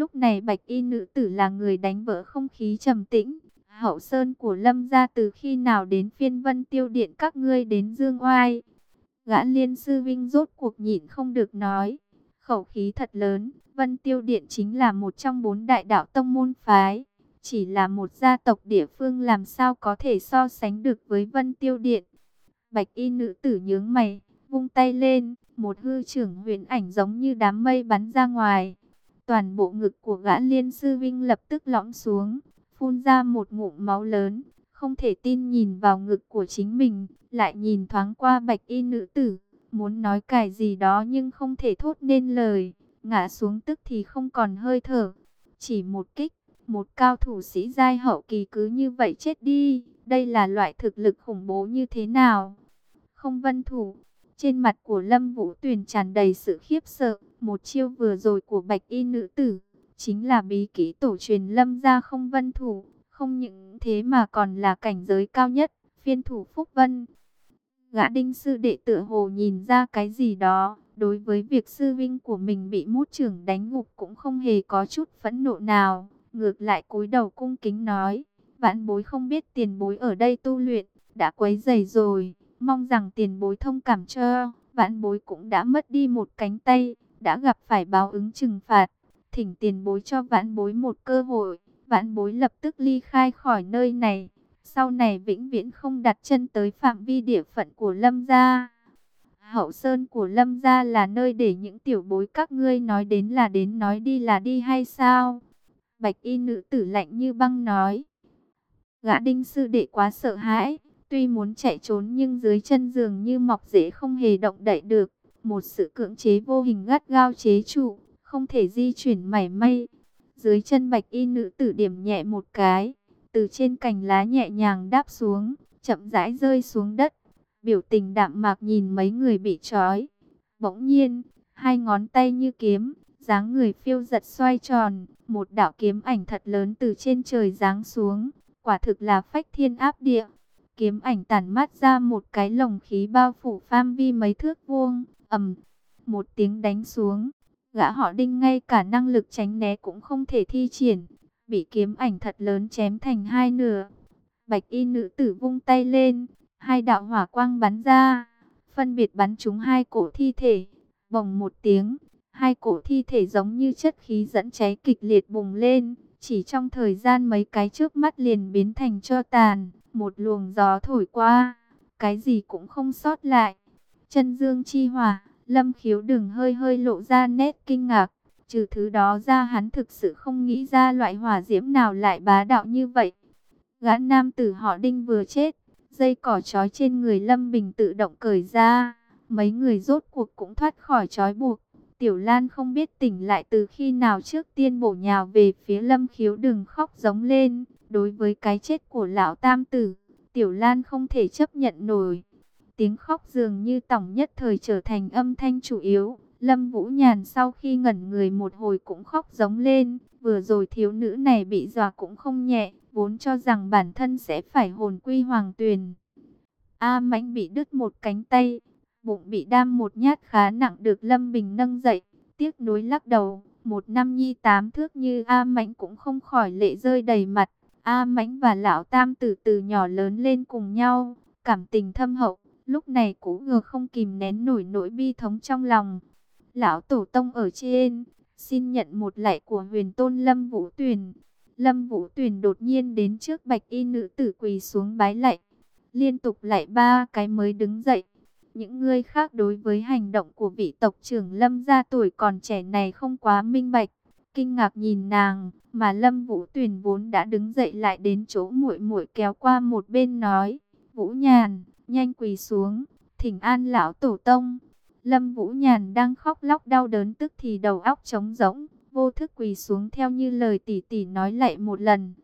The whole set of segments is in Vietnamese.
Lúc này bạch y nữ tử là người đánh vỡ không khí trầm tĩnh. Hậu sơn của lâm gia từ khi nào đến phiên vân tiêu điện các ngươi đến dương oai. Gã liên sư vinh rốt cuộc nhịn không được nói. Khẩu khí thật lớn, vân tiêu điện chính là một trong bốn đại đạo tông môn phái. Chỉ là một gia tộc địa phương làm sao có thể so sánh được với vân tiêu điện. Bạch y nữ tử nhướng mày, vung tay lên, một hư trưởng huyền ảnh giống như đám mây bắn ra ngoài. Toàn bộ ngực của gã liên sư vinh lập tức lõm xuống, phun ra một ngụm máu lớn, không thể tin nhìn vào ngực của chính mình, lại nhìn thoáng qua bạch y nữ tử, muốn nói cài gì đó nhưng không thể thốt nên lời, ngã xuống tức thì không còn hơi thở. Chỉ một kích, một cao thủ sĩ giai hậu kỳ cứ như vậy chết đi, đây là loại thực lực khủng bố như thế nào? Không vân thủ, trên mặt của Lâm Vũ Tuyền tràn đầy sự khiếp sợ, một chiêu vừa rồi của bạch y nữ tử, chính là bí kỹ tổ truyền Lâm gia không vân thủ, không những thế mà còn là cảnh giới cao nhất, phiên thủ Phúc Vân. Gã đinh sư đệ tự hồ nhìn ra cái gì đó, đối với việc sư vinh của mình bị mút trưởng đánh ngục cũng không hề có chút phẫn nộ nào, ngược lại cúi đầu cung kính nói, vãn bối không biết tiền bối ở đây tu luyện, đã quấy dày rồi, mong rằng tiền bối thông cảm cho, vãn bối cũng đã mất đi một cánh tay, đã gặp phải báo ứng trừng phạt, thỉnh tiền bối cho vãn bối một cơ hội vãn bối lập tức ly khai khỏi nơi này. Sau này vĩnh viễn không đặt chân tới phạm vi địa phận của Lâm gia. Hậu sơn của Lâm gia là nơi để những tiểu bối các ngươi nói đến là đến nói đi là đi hay sao? Bạch y nữ tử lạnh như băng nói. Gã đinh sư đệ quá sợ hãi, tuy muốn chạy trốn nhưng dưới chân giường như mọc rễ không hề động đậy được. Một sự cưỡng chế vô hình gắt gao chế trụ, không thể di chuyển mảy may. Dưới chân bạch y nữ tử điểm nhẹ một cái, từ trên cành lá nhẹ nhàng đáp xuống, chậm rãi rơi xuống đất. Biểu tình đạm mạc nhìn mấy người bị trói. Bỗng nhiên, hai ngón tay như kiếm, dáng người phiêu giật xoay tròn, một đạo kiếm ảnh thật lớn từ trên trời giáng xuống, quả thực là phách thiên áp địa. Kiếm ảnh tản mát ra một cái lồng khí bao phủ pham vi mấy thước vuông, ầm, một tiếng đánh xuống, Gã họ đinh ngay cả năng lực tránh né cũng không thể thi triển. Bị kiếm ảnh thật lớn chém thành hai nửa. Bạch y nữ tử vung tay lên. Hai đạo hỏa quang bắn ra. Phân biệt bắn trúng hai cổ thi thể. Bồng một tiếng. Hai cổ thi thể giống như chất khí dẫn cháy kịch liệt bùng lên. Chỉ trong thời gian mấy cái trước mắt liền biến thành cho tàn. Một luồng gió thổi qua. Cái gì cũng không sót lại. Chân dương chi hỏa, Lâm khiếu đừng hơi hơi lộ ra nét kinh ngạc. Trừ thứ đó ra hắn thực sự không nghĩ ra loại hỏa diễm nào lại bá đạo như vậy. Gã nam tử họ đinh vừa chết. Dây cỏ trói trên người Lâm Bình tự động cởi ra. Mấy người rốt cuộc cũng thoát khỏi trói buộc. Tiểu Lan không biết tỉnh lại từ khi nào trước tiên bổ nhào về phía Lâm khiếu đừng khóc giống lên. Đối với cái chết của lão tam tử, Tiểu Lan không thể chấp nhận nổi. Tiếng khóc dường như tổng nhất thời trở thành âm thanh chủ yếu. Lâm Vũ Nhàn sau khi ngẩn người một hồi cũng khóc giống lên. Vừa rồi thiếu nữ này bị dọa cũng không nhẹ, vốn cho rằng bản thân sẽ phải hồn quy hoàng tuyền. A Mãnh bị đứt một cánh tay, bụng bị đam một nhát khá nặng được Lâm Bình nâng dậy, tiếc nuối lắc đầu. Một năm nhi tám thước như A Mãnh cũng không khỏi lệ rơi đầy mặt. A Mãnh và Lão Tam từ từ nhỏ lớn lên cùng nhau, cảm tình thâm hậu. Lúc này cũ ngờ không kìm nén nổi nỗi bi thống trong lòng. Lão Tổ Tông ở trên, xin nhận một lạy của huyền tôn Lâm Vũ Tuyền. Lâm Vũ Tuyền đột nhiên đến trước bạch y nữ tử quỳ xuống bái lạy. Liên tục lạy ba cái mới đứng dậy. Những người khác đối với hành động của vị tộc trưởng Lâm gia tuổi còn trẻ này không quá minh bạch. Kinh ngạc nhìn nàng, mà Lâm Vũ Tuyền vốn đã đứng dậy lại đến chỗ muội muội kéo qua một bên nói. Vũ Nhàn, nhanh quỳ xuống, thỉnh an lão tổ tông. Lâm Vũ Nhàn đang khóc lóc đau đớn tức thì đầu óc trống rỗng, vô thức quỳ xuống theo như lời tỷ tỷ nói lại một lần.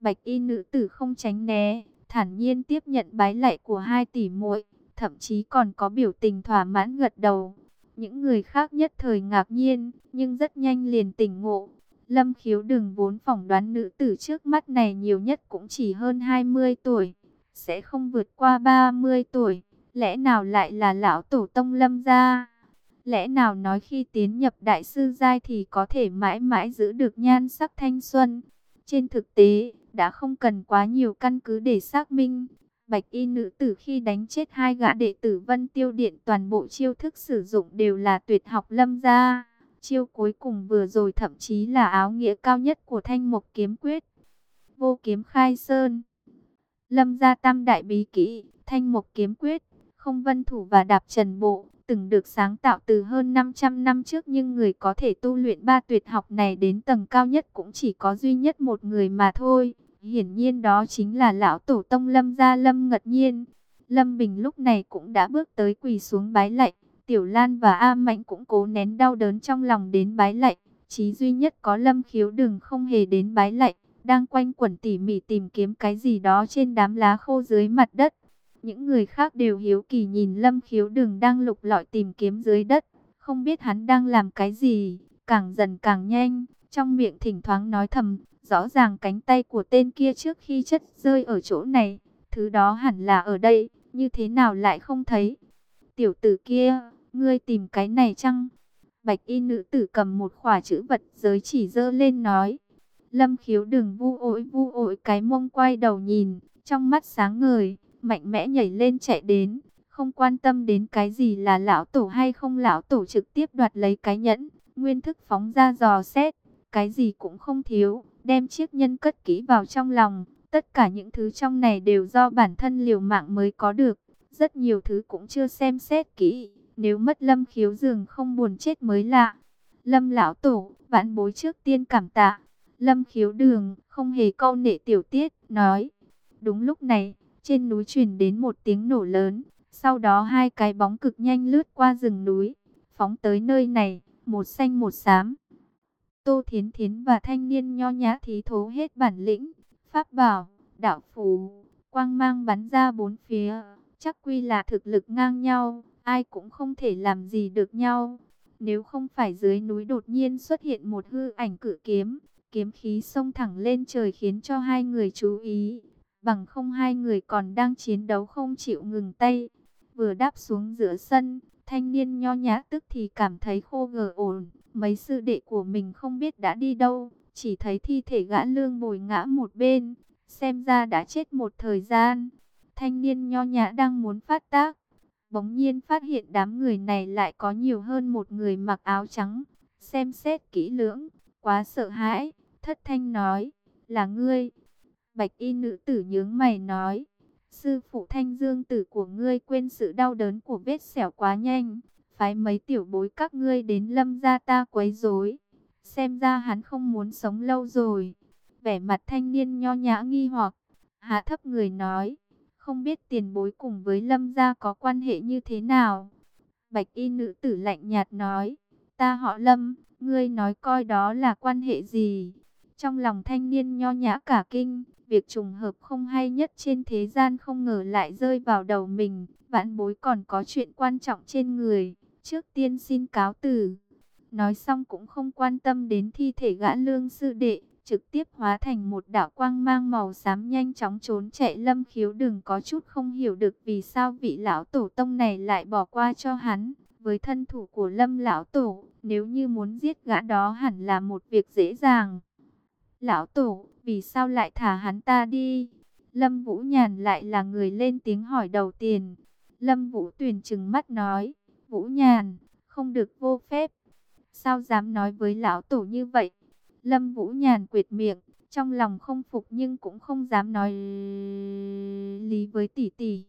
Bạch y nữ tử không tránh né, thản nhiên tiếp nhận bái lạy của hai tỷ muội, thậm chí còn có biểu tình thỏa mãn gật đầu. Những người khác nhất thời ngạc nhiên, nhưng rất nhanh liền tỉnh ngộ. Lâm khiếu đừng vốn phỏng đoán nữ tử trước mắt này nhiều nhất cũng chỉ hơn 20 tuổi sẽ không vượt qua 30 tuổi, lẽ nào lại là lão tổ tông lâm gia? Lẽ nào nói khi tiến nhập đại sư giai thì có thể mãi mãi giữ được nhan sắc thanh xuân? Trên thực tế, đã không cần quá nhiều căn cứ để xác minh. Bạch y nữ tử khi đánh chết hai gã đệ tử Vân Tiêu Điện toàn bộ chiêu thức sử dụng đều là tuyệt học lâm gia. Chiêu cuối cùng vừa rồi thậm chí là áo nghĩa cao nhất của thanh mục kiếm quyết. Vô kiếm khai sơn. Lâm gia tam đại bí kỹ, thanh mục kiếm quyết, không vân thủ và đạp trần bộ, từng được sáng tạo từ hơn 500 năm trước nhưng người có thể tu luyện ba tuyệt học này đến tầng cao nhất cũng chỉ có duy nhất một người mà thôi. Hiển nhiên đó chính là lão tổ tông Lâm gia Lâm Ngật Nhiên. Lâm Bình lúc này cũng đã bước tới quỳ xuống bái lạy. Tiểu Lan và A Mạnh cũng cố nén đau đớn trong lòng đến bái lạy. Chí duy nhất có Lâm Khiếu đừng không hề đến bái lạy. Đang quanh quẩn tỉ mỉ tìm kiếm cái gì đó trên đám lá khô dưới mặt đất. Những người khác đều hiếu kỳ nhìn Lâm Khiếu đừng đang lục lọi tìm kiếm dưới đất. Không biết hắn đang làm cái gì. Càng dần càng nhanh. Trong miệng thỉnh thoảng nói thầm. Rõ ràng cánh tay của tên kia trước khi chất rơi ở chỗ này. Thứ đó hẳn là ở đây. Như thế nào lại không thấy. Tiểu tử kia ngươi tìm cái này chăng? Bạch y nữ tử cầm một khỏa chữ vật giới chỉ dơ lên nói. Lâm khiếu đừng vu ổi vu ổi cái mông quay đầu nhìn, trong mắt sáng ngời, mạnh mẽ nhảy lên chạy đến, không quan tâm đến cái gì là lão tổ hay không lão tổ trực tiếp đoạt lấy cái nhẫn, nguyên thức phóng ra dò xét, cái gì cũng không thiếu, đem chiếc nhân cất kỹ vào trong lòng, tất cả những thứ trong này đều do bản thân liều mạng mới có được, rất nhiều thứ cũng chưa xem xét kỹ. Nếu mất lâm khiếu dường không buồn chết mới lạ. Lâm lão tổ, vãn bối trước tiên cảm tạ. Lâm khiếu đường, không hề câu nệ tiểu tiết, nói. Đúng lúc này, trên núi truyền đến một tiếng nổ lớn. Sau đó hai cái bóng cực nhanh lướt qua rừng núi. Phóng tới nơi này, một xanh một xám. Tô Thiến Thiến và thanh niên nho nhã thí thố hết bản lĩnh. Pháp bảo, đạo phù, quang mang bắn ra bốn phía. Chắc quy là thực lực ngang nhau ai cũng không thể làm gì được nhau. Nếu không phải dưới núi đột nhiên xuất hiện một hư ảnh cử kiếm, kiếm khí xông thẳng lên trời khiến cho hai người chú ý. Bằng không hai người còn đang chiến đấu không chịu ngừng tay. Vừa đáp xuống giữa sân, thanh niên nho nhã tức thì cảm thấy khô gờ ổn. Mấy sư đệ của mình không biết đã đi đâu, chỉ thấy thi thể gã lương bồi ngã một bên. Xem ra đã chết một thời gian. Thanh niên nho nhã đang muốn phát tác bỗng nhiên phát hiện đám người này lại có nhiều hơn một người mặc áo trắng. Xem xét kỹ lưỡng, quá sợ hãi, thất thanh nói, là ngươi. Bạch y nữ tử nhướng mày nói, sư phụ thanh dương tử của ngươi quên sự đau đớn của vết xẻo quá nhanh. Phái mấy tiểu bối các ngươi đến lâm gia ta quấy rối. Xem ra hắn không muốn sống lâu rồi. Vẻ mặt thanh niên nho nhã nghi hoặc, hạ thấp người nói, không biết tiền bối cùng với lâm gia có quan hệ như thế nào. Bạch y nữ tử lạnh nhạt nói, ta họ lâm, ngươi nói coi đó là quan hệ gì. Trong lòng thanh niên nho nhã cả kinh, việc trùng hợp không hay nhất trên thế gian không ngờ lại rơi vào đầu mình. Vãn bối còn có chuyện quan trọng trên người, trước tiên xin cáo từ. Nói xong cũng không quan tâm đến thi thể gã lương sư đệ, trực tiếp hóa thành một đạo quang mang màu xám nhanh chóng trốn chạy lâm khiếu đừng có chút không hiểu được vì sao vị lão tổ tông này lại bỏ qua cho hắn. Với thân thủ của lâm lão tổ, nếu như muốn giết gã đó hẳn là một việc dễ dàng. Lão tổ, vì sao lại thả hắn ta đi? Lâm Vũ Nhàn lại là người lên tiếng hỏi đầu tiên. Lâm Vũ Tuyền trừng mắt nói, Vũ Nhàn, không được vô phép. Sao dám nói với lão tổ như vậy? Lâm Vũ Nhàn quyệt miệng, trong lòng không phục nhưng cũng không dám nói lý với tỷ tỷ.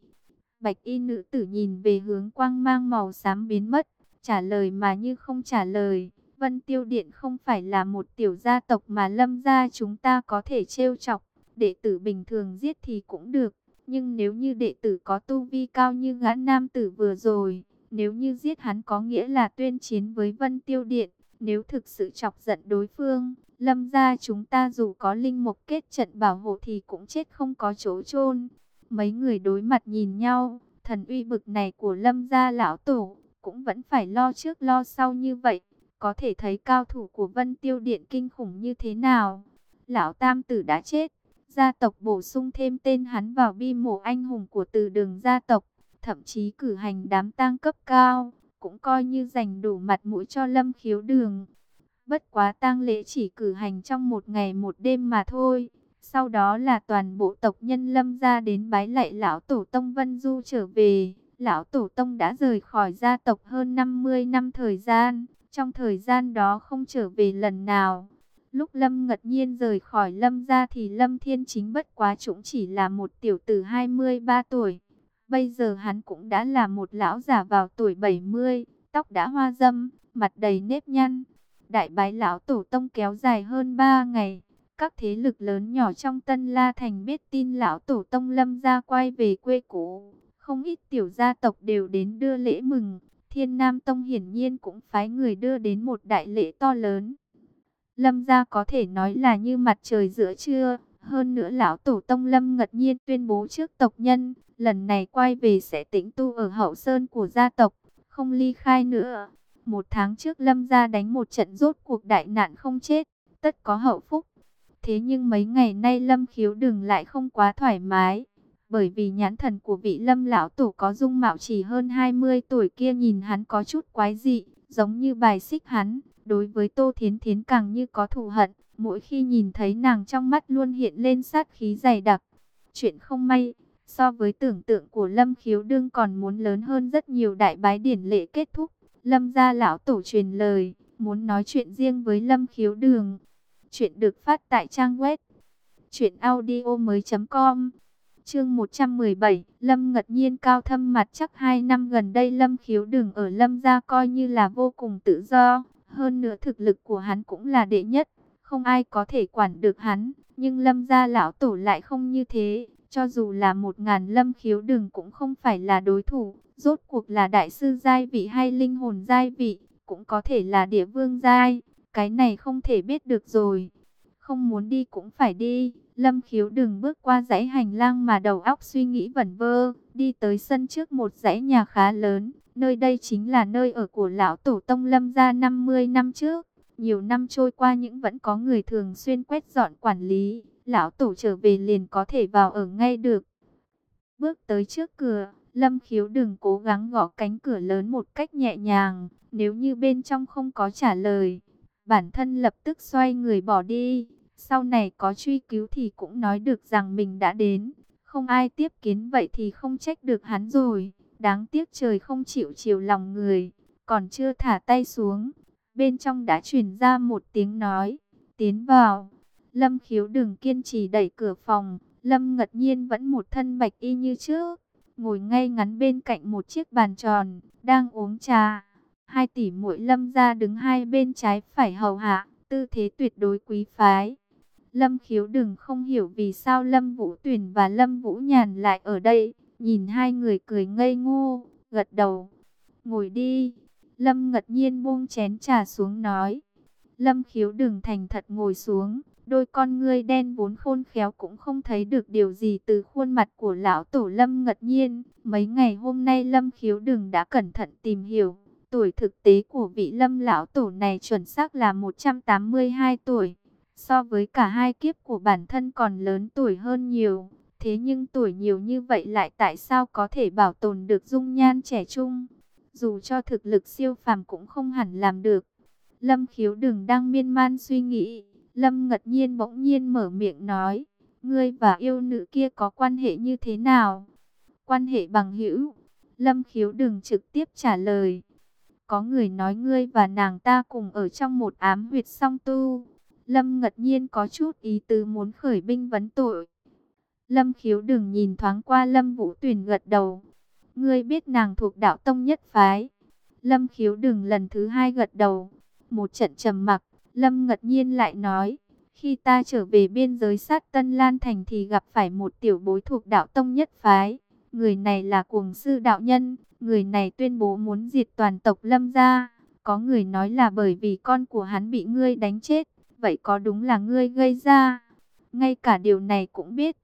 Bạch y nữ tử nhìn về hướng quang mang màu xám biến mất, trả lời mà như không trả lời. Vân Tiêu Điện không phải là một tiểu gia tộc mà lâm gia chúng ta có thể trêu chọc. Đệ tử bình thường giết thì cũng được, nhưng nếu như đệ tử có tu vi cao như gã nam tử vừa rồi, nếu như giết hắn có nghĩa là tuyên chiến với Vân Tiêu Điện. Nếu thực sự chọc giận đối phương, Lâm gia chúng ta dù có linh mục kết trận bảo hộ thì cũng chết không có chỗ chôn. Mấy người đối mặt nhìn nhau, thần uy bực này của Lâm gia lão tổ cũng vẫn phải lo trước lo sau như vậy. Có thể thấy cao thủ của Vân Tiêu Điện kinh khủng như thế nào. Lão Tam Tử đã chết, gia tộc bổ sung thêm tên hắn vào bi mộ anh hùng của từ đường gia tộc, thậm chí cử hành đám tang cấp cao, cũng coi như dành đủ mặt mũi cho lâm khiếu đường. Bất quá tang lễ chỉ cử hành trong một ngày một đêm mà thôi. Sau đó là toàn bộ tộc nhân lâm ra đến bái lạy lão tổ tông Vân Du trở về. Lão tổ tông đã rời khỏi gia tộc hơn 50 năm thời gian. Trong thời gian đó không trở về lần nào. Lúc Lâm ngật nhiên rời khỏi Lâm ra thì Lâm Thiên Chính bất quá cũng chỉ là một tiểu tử 23 tuổi. Bây giờ hắn cũng đã là một lão già vào tuổi 70, tóc đã hoa dâm, mặt đầy nếp nhăn. Đại bái lão tổ tông kéo dài hơn 3 ngày. Các thế lực lớn nhỏ trong Tân La Thành biết tin lão tổ tông lâm ra quay về quê cũ. Không ít tiểu gia tộc đều đến đưa lễ mừng. Thiên Nam Tông hiển nhiên cũng phái người đưa đến một đại lễ to lớn. Lâm gia có thể nói là như mặt trời giữa trưa. Hơn nữa lão tổ tông Lâm ngật nhiên tuyên bố trước tộc nhân, lần này quay về sẽ tĩnh tu ở hậu sơn của gia tộc, không ly khai nữa. Một tháng trước Lâm gia đánh một trận rốt cuộc đại nạn không chết, tất có hậu phúc. Thế nhưng mấy ngày nay Lâm khiếu đừng lại không quá thoải mái. Bởi vì nhãn thần của vị Lâm lão tổ có dung mạo chỉ hơn 20 tuổi kia nhìn hắn có chút quái dị, giống như bài xích hắn. Đối với Tô Thiến Thiến càng như có thù hận, mỗi khi nhìn thấy nàng trong mắt luôn hiện lên sát khí dày đặc. Chuyện không may, so với tưởng tượng của Lâm khiếu đương còn muốn lớn hơn rất nhiều đại bái điển lệ kết thúc. Lâm gia lão tổ truyền lời, muốn nói chuyện riêng với Lâm khiếu đường. Chuyện được phát tại trang web truyệnaudiomoi.com. Chương 117, Lâm ngật nhiên cao thâm mặt chắc hai năm gần đây Lâm khiếu đường ở Lâm gia coi như là vô cùng tự do, hơn nữa thực lực của hắn cũng là đệ nhất, không ai có thể quản được hắn, nhưng Lâm gia lão tổ lại không như thế, cho dù là một ngàn Lâm khiếu đường cũng không phải là đối thủ, rốt cuộc là đại sư giai vị hay linh hồn giai vị, cũng có thể là địa vương giai, cái này không thể biết được rồi. Không muốn đi cũng phải đi, Lâm khiếu đường bước qua dãy hành lang mà đầu óc suy nghĩ vẩn vơ, đi tới sân trước một dãy nhà khá lớn, nơi đây chính là nơi ở của lão tổ tông Lâm gia 50 năm trước. Nhiều năm trôi qua những vẫn có người thường xuyên quét dọn quản lý, lão tổ trở về liền có thể vào ở ngay được. Bước tới trước cửa, Lâm khiếu đừng cố gắng gõ cánh cửa lớn một cách nhẹ nhàng, nếu như bên trong không có trả lời. Bản thân lập tức xoay người bỏ đi, sau này có truy cứu thì cũng nói được rằng mình đã đến. Không ai tiếp kiến vậy thì không trách được hắn rồi, đáng tiếc trời không chịu chiều lòng người, còn chưa thả tay xuống. Bên trong đã truyền ra một tiếng nói, tiến vào. Lâm khiếu đừng kiên trì đẩy cửa phòng, Lâm ngật nhiên vẫn một thân bạch y như trước ngồi ngay ngắn bên cạnh một chiếc bàn tròn, đang uống trà. Hai tỷ muội lâm ra đứng hai bên trái phải hầu hạ, tư thế tuyệt đối quý phái. Lâm khiếu đừng không hiểu vì sao Lâm Vũ Tuyền và Lâm Vũ Nhàn lại ở đây, nhìn hai người cười ngây ngô, gật đầu. Ngồi đi, Lâm ngật nhiên buông chén trà xuống nói. Lâm khiếu đừng thành thật ngồi xuống, Đôi con ngươi đen vốn khôn khéo cũng không thấy được điều gì từ khuôn mặt của lão tổ Lâm ngật nhiên. Mấy ngày hôm nay Lâm khiếu đừng đã cẩn thận tìm hiểu. Tuổi thực tế của vị Lâm lão tổ này chuẩn xác là 182 tuổi. So với cả hai kiếp của bản thân còn lớn tuổi hơn nhiều. Thế nhưng tuổi nhiều như vậy lại tại sao có thể bảo tồn được dung nhan trẻ trung? Dù cho thực lực siêu phàm cũng không hẳn làm được. Lâm khiếu đừng đang miên man suy nghĩ Lâm ngật nhiên bỗng nhiên mở miệng nói, ngươi và yêu nữ kia có quan hệ như thế nào? Quan hệ bằng hữu. Lâm khiếu đừng trực tiếp trả lời. Có người nói ngươi và nàng ta cùng ở trong một ám huyệt song tu. Lâm ngật nhiên có chút ý tứ muốn khởi binh vấn tội. Lâm khiếu đừng nhìn thoáng qua Lâm Vũ tuyển gật đầu. Ngươi biết nàng thuộc đạo tông nhất phái. Lâm khiếu đừng lần thứ hai gật đầu. Một trận trầm mặc. Lâm ngật nhiên lại nói, khi ta trở về biên giới sát Tân Lan Thành thì gặp phải một tiểu bối thuộc đạo tông nhất phái. Người này là cuồng sư đạo nhân, người này tuyên bố muốn diệt toàn tộc Lâm gia. Có người nói là bởi vì con của hắn bị ngươi đánh chết, vậy có đúng là ngươi gây ra? Ngay cả điều này cũng biết.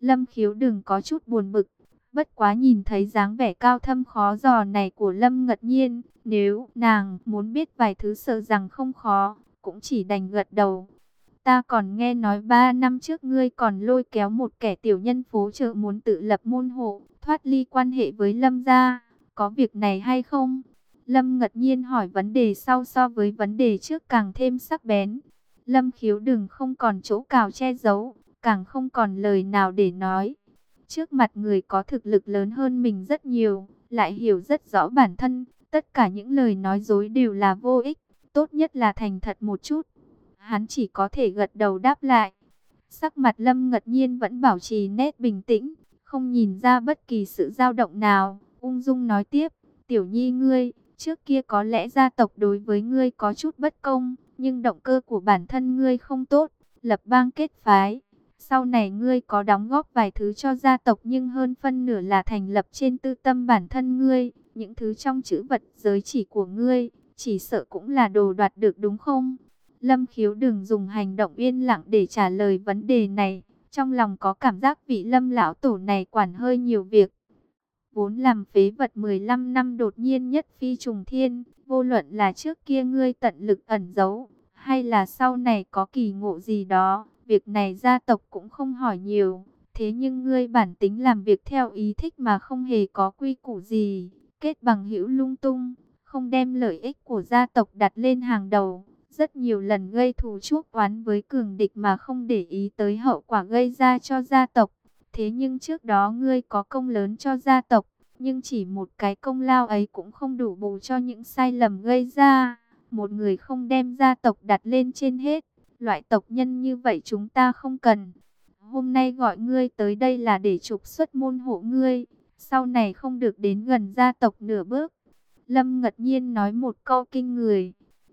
Lâm khiếu đừng có chút buồn bực, bất quá nhìn thấy dáng vẻ cao thâm khó dò này của Lâm ngật nhiên, nếu nàng muốn biết vài thứ sợ rằng không khó, cũng chỉ đành gật đầu. Ta còn nghe nói ba năm trước ngươi còn lôi kéo một kẻ tiểu nhân phố chợ muốn tự lập môn hộ, thoát ly quan hệ với Lâm gia, có việc này hay không? Lâm ngật nhiên hỏi vấn đề sau so với vấn đề trước càng thêm sắc bén. Lâm khiếu đừng không còn chỗ cào che giấu, càng không còn lời nào để nói. Trước mặt người có thực lực lớn hơn mình rất nhiều, lại hiểu rất rõ bản thân, tất cả những lời nói dối đều là vô ích, tốt nhất là thành thật một chút. Hắn chỉ có thể gật đầu đáp lại. Sắc mặt Lâm ngật nhiên vẫn bảo trì nét bình tĩnh, không nhìn ra bất kỳ sự dao động nào, ung dung nói tiếp, tiểu nhi ngươi, trước kia có lẽ gia tộc đối với ngươi có chút bất công, nhưng động cơ của bản thân ngươi không tốt, lập bang kết phái. Sau này ngươi có đóng góp vài thứ cho gia tộc nhưng hơn phân nửa là thành lập trên tư tâm bản thân ngươi, những thứ trong chữ vật giới chỉ của ngươi, chỉ sợ cũng là đồ đoạt được đúng không? Lâm khiếu đừng dùng hành động yên lặng để trả lời vấn đề này, trong lòng có cảm giác vị lâm lão tổ này quản hơi nhiều việc. Vốn làm phế vật 15 năm đột nhiên nhất phi trùng thiên, vô luận là trước kia ngươi tận lực ẩn giấu, hay là sau này có kỳ ngộ gì đó, việc này gia tộc cũng không hỏi nhiều. Thế nhưng ngươi bản tính làm việc theo ý thích mà không hề có quy củ gì, kết bằng hữu lung tung, không đem lợi ích của gia tộc đặt lên hàng đầu. Rất nhiều lần gây thù chuốc oán với cường địch mà không để ý tới hậu quả gây ra cho gia tộc. Thế nhưng trước đó ngươi có công lớn cho gia tộc, nhưng chỉ một cái công lao ấy cũng không đủ bù cho những sai lầm gây ra. Một người không đem gia tộc đặt lên trên hết, loại tộc nhân như vậy chúng ta không cần. Hôm nay gọi ngươi tới đây là để trục xuất môn hộ ngươi, sau này không được đến gần gia tộc nửa bước. Lâm ngật nhiên nói một câu kinh người.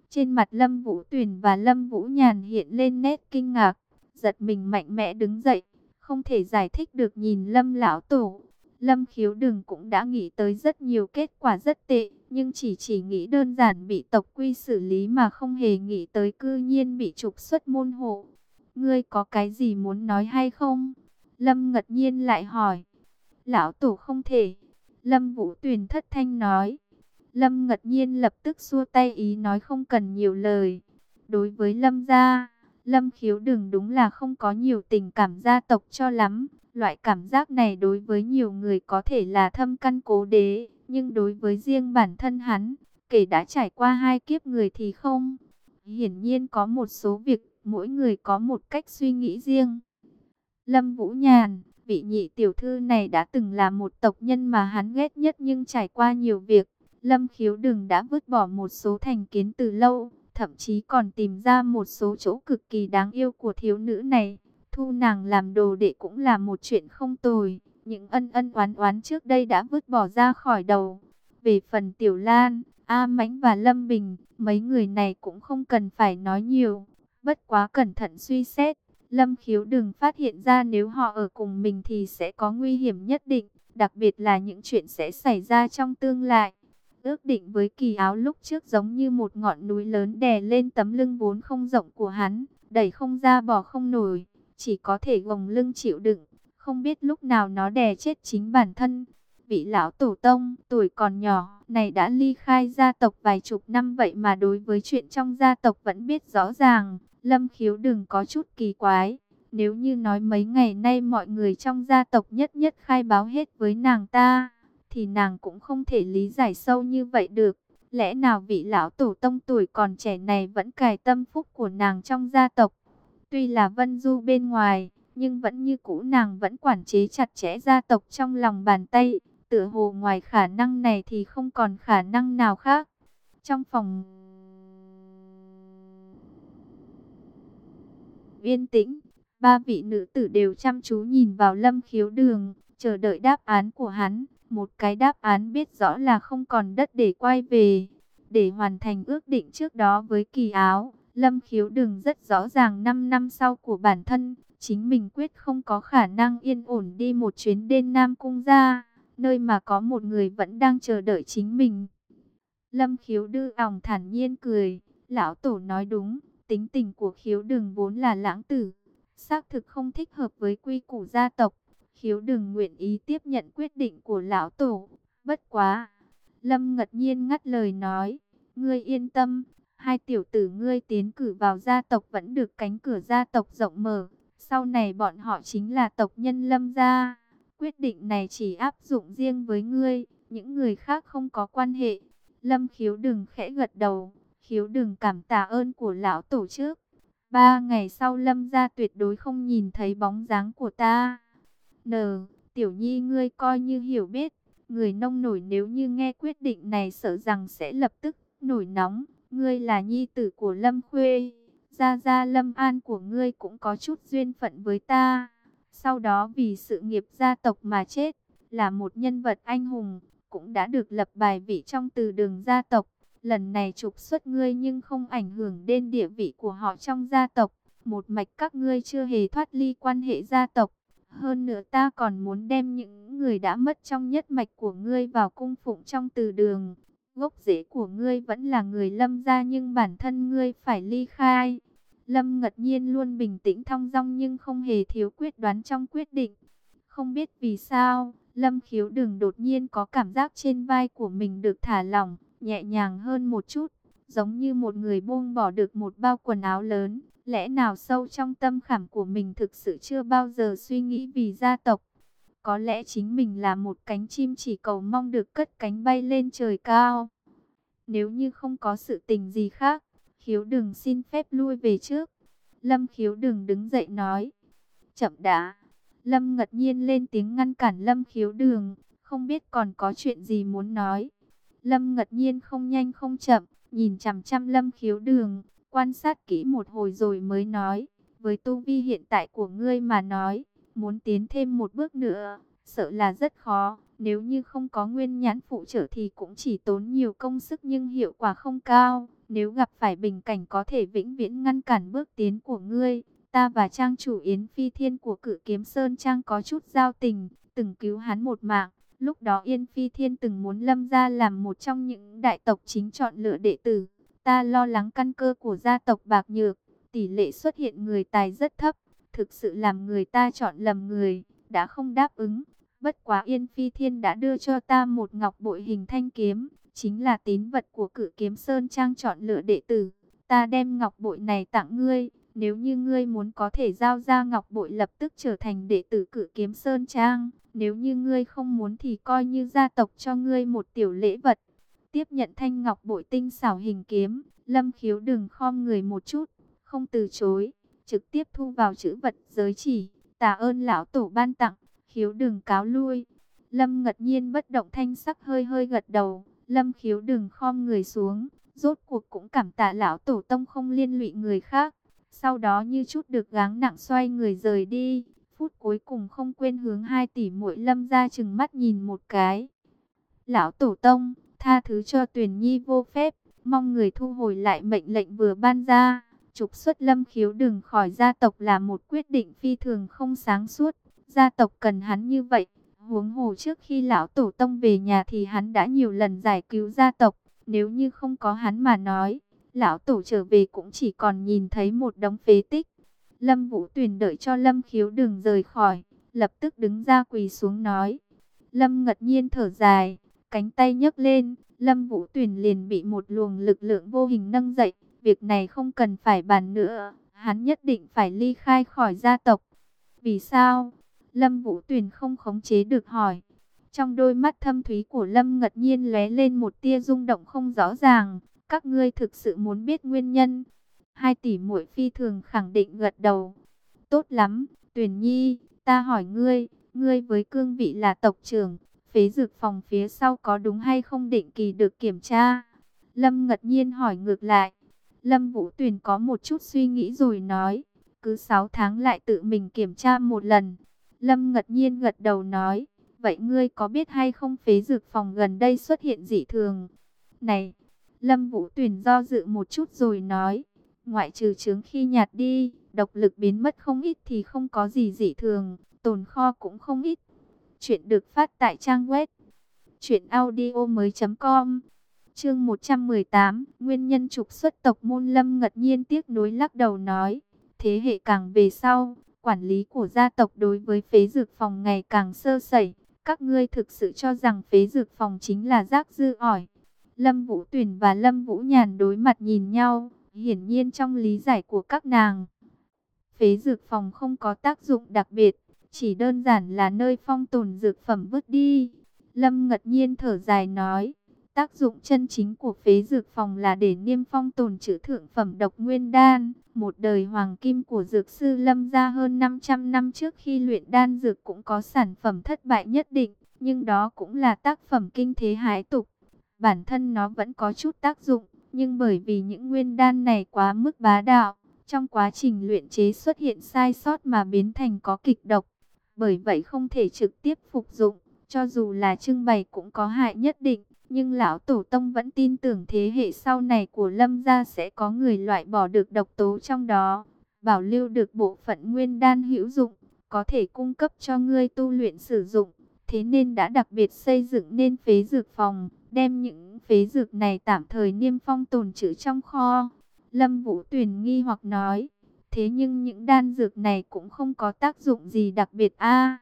Trên mặt Lâm Vũ Tuyền và Lâm Vũ Nhàn hiện lên nét kinh ngạc, giật mình mạnh mẽ đứng dậy, không thể giải thích được nhìn Lâm lão tổ. Lâm khiếu đừng cũng đã nghĩ tới rất nhiều kết quả rất tệ, nhưng chỉ chỉ nghĩ đơn giản bị tộc quy xử lý mà không hề nghĩ tới cư nhiên bị trục xuất môn hộ. Ngươi có cái gì muốn nói hay không? Lâm ngật nhiên lại hỏi. Lão tổ không thể. Lâm vũ tuyền thất thanh nói. Lâm ngật nhiên lập tức xua tay ý nói không cần nhiều lời. Đối với Lâm gia, Lâm khiếu đừng đúng là không có nhiều tình cảm gia tộc cho lắm. Loại cảm giác này đối với nhiều người có thể là thâm căn cố đế, nhưng đối với riêng bản thân hắn, kể đã trải qua hai kiếp người thì không. Hiển nhiên có một số việc, mỗi người có một cách suy nghĩ riêng. Lâm Vũ Nhàn, vị nhị tiểu thư này đã từng là một tộc nhân mà hắn ghét nhất nhưng trải qua nhiều việc. Lâm khiếu đừng đã vứt bỏ một số thành kiến từ lâu, thậm chí còn tìm ra một số chỗ cực kỳ đáng yêu của thiếu nữ này. Thu nàng làm đồ đệ cũng là một chuyện không tồi. Những ân ân oán oán trước đây đã vứt bỏ ra khỏi đầu. Về phần Tiểu Lan, A Mãnh và Lâm Bình, mấy người này cũng không cần phải nói nhiều. Bất quá cẩn thận suy xét, Lâm Khiếu đừng phát hiện ra nếu họ ở cùng mình thì sẽ có nguy hiểm nhất định, đặc biệt là những chuyện sẽ xảy ra trong tương lai. Ước định với kỳ áo lúc trước giống như một ngọn núi lớn đè lên tấm lưng vốn không rộng của hắn, đẩy không ra bỏ không nổi chỉ có thể gồng lưng chịu đựng, không biết lúc nào nó đè chết chính bản thân. Vị lão tổ tông, tuổi còn nhỏ, này đã ly khai gia tộc vài chục năm vậy mà đối với chuyện trong gia tộc vẫn biết rõ ràng, lâm khiếu đừng có chút kỳ quái. Nếu như nói mấy ngày nay mọi người trong gia tộc nhất nhất khai báo hết với nàng ta, thì nàng cũng không thể lý giải sâu như vậy được. Lẽ nào vị lão tổ tông tuổi còn trẻ này vẫn cài tâm phúc của nàng trong gia tộc? Tuy là Vân Du bên ngoài, nhưng vẫn như cũ nàng vẫn quản chế chặt chẽ gia tộc trong lòng bàn tay. Tựa hồ ngoài khả năng này thì không còn khả năng nào khác. Trong phòng yên tĩnh, ba vị nữ tử đều chăm chú nhìn vào lâm khiếu đường, chờ đợi đáp án của hắn. Một cái đáp án biết rõ là không còn đất để quay về, để hoàn thành ước định trước đó với kỳ áo. Lâm khiếu đừng rất rõ ràng 5 năm sau của bản thân, chính mình quyết không có khả năng yên ổn đi một chuyến đến Nam Cung ra, nơi mà có một người vẫn đang chờ đợi chính mình. Lâm khiếu đư ỏng thản nhiên cười, lão tổ nói đúng, tính tình của khiếu đừng vốn là lãng tử, xác thực không thích hợp với quy củ gia tộc. Khiếu đừng nguyện ý tiếp nhận quyết định của lão tổ, bất quá. Lâm ngật nhiên ngắt lời nói, ngươi yên tâm, hai tiểu tử ngươi tiến cử vào gia tộc vẫn được cánh cửa gia tộc rộng mở. Sau này bọn họ chính là tộc nhân lâm gia. Quyết định này chỉ áp dụng riêng với ngươi, những người khác không có quan hệ. Lâm khiếu đừng khẽ gật đầu, khiếu đừng cảm tạ ơn của lão tổ trước. Ba ngày sau lâm gia tuyệt đối không nhìn thấy bóng dáng của ta. N, tiểu nhi ngươi coi như hiểu biết, người nông nổi nếu như nghe quyết định này sợ rằng sẽ lập tức nổi nóng. Ngươi là nhi tử của Lâm Khuê, gia gia Lâm An của ngươi cũng có chút duyên phận với ta. Sau đó vì sự nghiệp gia tộc mà chết, là một nhân vật anh hùng, cũng đã được lập bài vị trong từ đường gia tộc. Lần này trục xuất ngươi nhưng không ảnh hưởng đến địa vị của họ trong gia tộc. Một mạch các ngươi chưa hề thoát ly quan hệ gia tộc. Hơn nữa ta còn muốn đem những người đã mất trong nhất mạch của ngươi vào cung phụng trong từ đường. Gốc rễ của ngươi vẫn là người lâm gia nhưng bản thân ngươi phải ly khai. Lâm ngật nhiên luôn bình tĩnh thong dong nhưng không hề thiếu quyết đoán trong quyết định. Không biết vì sao, Lâm khiếu đừng đột nhiên có cảm giác trên vai của mình được thả lỏng, nhẹ nhàng hơn một chút, giống như một người buông bỏ được một bao quần áo lớn. Lẽ nào sâu trong tâm khảm của mình thực sự chưa bao giờ suy nghĩ vì gia tộc. Có lẽ chính mình là một cánh chim chỉ cầu mong được cất cánh bay lên trời cao. Nếu như không có sự tình gì khác, khiếu đừng xin phép lui về trước. Lâm khiếu đừng đứng dậy nói. Chậm đã. Lâm ngật nhiên lên tiếng ngăn cản Lâm khiếu đường. Không biết còn có chuyện gì muốn nói. Lâm ngật nhiên không nhanh không chậm. Nhìn chằm chằm Lâm khiếu đường. Quan sát kỹ một hồi rồi mới nói. Với tu vi hiện tại của ngươi mà nói. Muốn tiến thêm một bước nữa. Sợ là rất khó. Nếu như không có nguyên nhãn phụ trợ thì cũng chỉ tốn nhiều công sức nhưng hiệu quả không cao. Nếu gặp phải bình cảnh có thể vĩnh viễn ngăn cản bước tiến của ngươi, ta và trang chủ Yến Phi Thiên của cử kiếm Sơn Trang có chút giao tình, từng cứu hắn một mạng. Lúc đó Yên Phi Thiên từng muốn lâm ra làm một trong những đại tộc chính chọn lựa đệ tử. Ta lo lắng căn cơ của gia tộc bạc nhược, tỷ lệ xuất hiện người tài rất thấp, thực sự làm người ta chọn lầm người, đã không đáp ứng. Bất quá Yên Phi Thiên đã đưa cho ta một ngọc bội hình thanh kiếm, chính là tín vật của cử kiếm Sơn Trang chọn lựa đệ tử. Ta đem ngọc bội này tặng ngươi, nếu như ngươi muốn có thể giao ra ngọc bội lập tức trở thành đệ tử cử kiếm Sơn Trang. Nếu như ngươi không muốn thì coi như gia tộc cho ngươi một tiểu lễ vật. Tiếp nhận thanh ngọc bội tinh xảo hình kiếm, lâm khiếu đừng khom người một chút, không từ chối, trực tiếp thu vào chữ vật giới chỉ, tạ ơn lão tổ ban tặng, khiếu đừng cáo lui. Lâm ngật nhiên bất động thanh sắc hơi hơi gật đầu, Lâm khiếu đừng khom người xuống, rốt cuộc cũng cảm tạ lão tổ tông không liên lụy người khác. Sau đó như chút được gáng nặng xoay người rời đi, phút cuối cùng không quên hướng hai tỷ muội lâm ra chừng mắt nhìn một cái. Lão tổ tông, tha thứ cho tuyển nhi vô phép, mong người thu hồi lại mệnh lệnh vừa ban ra. Trục xuất lâm khiếu đừng khỏi gia tộc là một quyết định phi thường không sáng suốt. Gia tộc cần hắn như vậy, Huống hồ trước khi lão tổ tông về nhà thì hắn đã nhiều lần giải cứu gia tộc. Nếu như không có hắn mà nói, lão tổ trở về cũng chỉ còn nhìn thấy một đống phế tích. Lâm Vũ Tuyền đợi cho Lâm Khiếu đừng rời khỏi, lập tức đứng ra quỳ xuống nói. Lâm ngật nhiên thở dài, cánh tay nhấc lên, Lâm Vũ Tuyền liền bị một luồng lực lượng vô hình nâng dậy. Việc này không cần phải bàn nữa, hắn nhất định phải ly khai khỏi gia tộc. Vì sao? Lâm Vũ Tuyền không khống chế được hỏi. Trong đôi mắt thâm thúy của Lâm ngật nhiên lóe lên một tia rung động không rõ ràng. Các ngươi thực sự muốn biết nguyên nhân. Hai tỷ muội phi thường khẳng định gật đầu. Tốt lắm, Tuyền Nhi, ta hỏi ngươi, ngươi với cương vị là tộc trưởng, phế dược phòng phía sau có đúng hay không định kỳ được kiểm tra? Lâm ngật nhiên hỏi ngược lại. Lâm Vũ Tuyền có một chút suy nghĩ rồi nói, cứ 6 tháng lại tự mình kiểm tra một lần. Lâm ngật nhiên gật đầu nói, vậy ngươi có biết hay không phế dược phòng gần đây xuất hiện dị thường? Này, Lâm Vũ Tuyền do dự một chút rồi nói, ngoại trừ chứng khi nhạt đi, độc lực biến mất không ít thì không có gì dị thường, tồn kho cũng không ít. Chuyện được phát tại trang web truyệnaudiomoi.com. Chương 118, nguyên nhân trục xuất tộc môn Lâm ngật nhiên tiếc nuối lắc đầu nói, thế hệ càng về sau, quản lý của gia tộc đối với phế dược phòng ngày càng sơ sẩy. Các ngươi thực sự cho rằng phế dược phòng chính là rác dư ỏi. Lâm Vũ tuyển và Lâm Vũ Nhàn đối mặt nhìn nhau, hiển nhiên trong lý giải của các nàng. Phế dược phòng không có tác dụng đặc biệt, chỉ đơn giản là nơi phong tồn dược phẩm vứt đi. Lâm ngật nhiên thở dài nói, Tác dụng chân chính của phế dược phòng là để niêm phong tồn trữ thượng phẩm độc nguyên đan. Một đời hoàng kim của dược sư lâm ra hơn 500 năm trước khi luyện đan dược cũng có sản phẩm thất bại nhất định. Nhưng đó cũng là tác phẩm kinh thế hái tục. Bản thân nó vẫn có chút tác dụng. Nhưng bởi vì những nguyên đan này quá mức bá đạo. Trong quá trình luyện chế xuất hiện sai sót mà biến thành có kịch độc. Bởi vậy không thể trực tiếp phục dụng. Cho dù là trưng bày cũng có hại nhất định. Nhưng lão tổ tông vẫn tin tưởng thế hệ sau này của lâm gia sẽ có người loại bỏ được độc tố trong đó, bảo lưu được bộ phận nguyên đan hữu dụng, có thể cung cấp cho ngươi tu luyện sử dụng. Thế nên đã đặc biệt xây dựng nên phế dược phòng, đem những phế dược này tạm thời niêm phong tồn trữ trong kho. Lâm Vũ Tuyền nghi hoặc nói, thế nhưng những đan dược này cũng không có tác dụng gì đặc biệt a